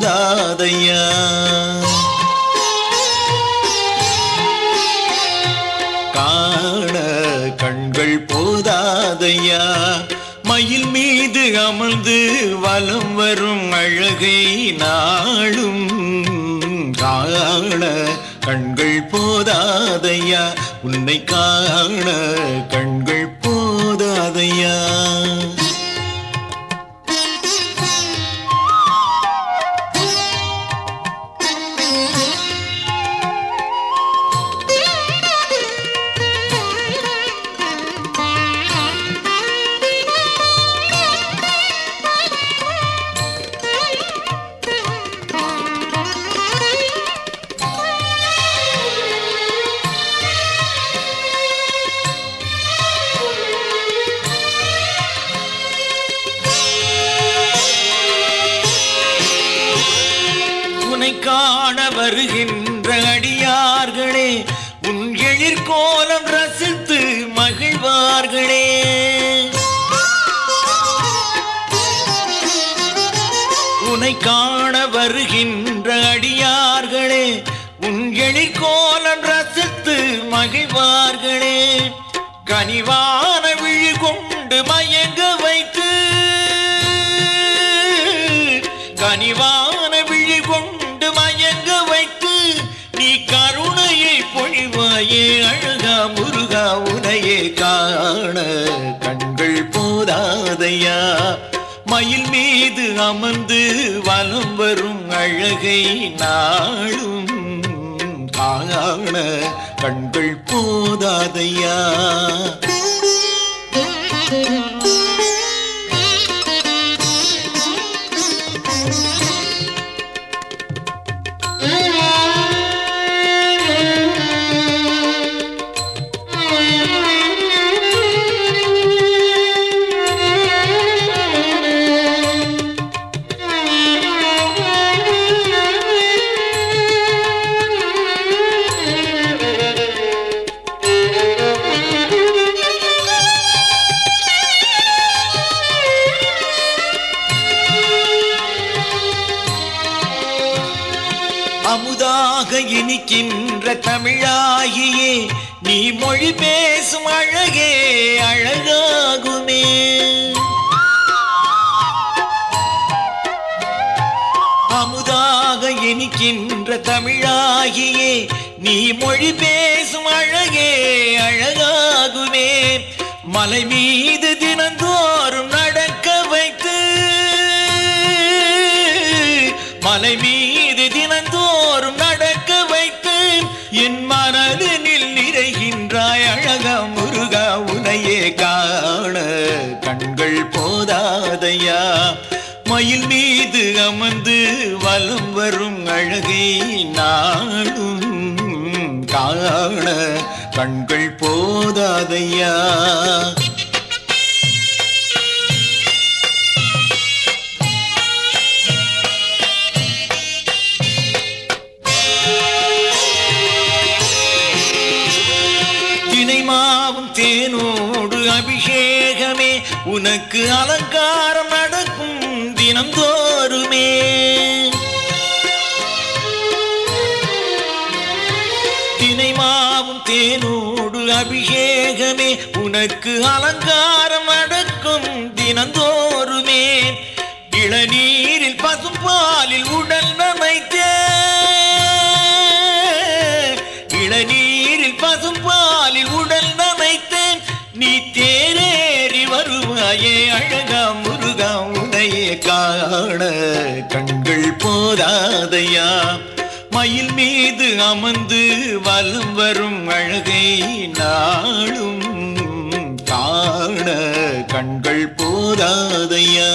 போதாதையா? காண கண்கள் போதாதையா? மயில் மீது அமர்ந்து வலம் வரும் அழகை நாளும் காண கண்கள் போதாதையா? உன்னை காண கண்கள் போதாதையா? உன்னை காண வருகின்ற அடியார்களே உன் எழிர்கோலம் ரசித்து மகிழ்வார்களே. உன்னை காண வருகின்ற அடியார்களே உன் எழிற்கோலம் ரசித்து மகிழ்வார்களே. கனிவான விழி கொண்டு மயங்க வைத்து கனிவான விழி கொண்டு காண கண்கள் போதாதையா? மயில் மீது அமர்ந்து வலம் வரும் அழகை நாளும் காண கண்கள் போதாதையா? அமுதாக தமிழாகியே நீ மொழி பேசும் அழகே அழகாகுமே. அமுதாக இனிக்கின்ற தமிழாகியே நீ மொழி பேசும் அழகே அழகாகுமே. மலை மீது தினந்தோ மலையா மயில் மீது அமர்ந்து வலம் வரும் அழகை நாடும் காண கண்கள் போதாதையா. உனக்கு அலங்காரம் நடக்கும் தினந்தோறுமே. தினைமாவும் தேனோடு அபிஷேகமே உனக்கு அலங்காரம் நடக்கும் தினந்தோறுமே. இளநீரில் பசும்பாலில் உடல் நனைத்தே முருகா காண கண்கள் போதாதையா? மயில் மீது அமர்ந்து வலம் வரும் அழகை நாளும் காண கண்கள் போதாதையா?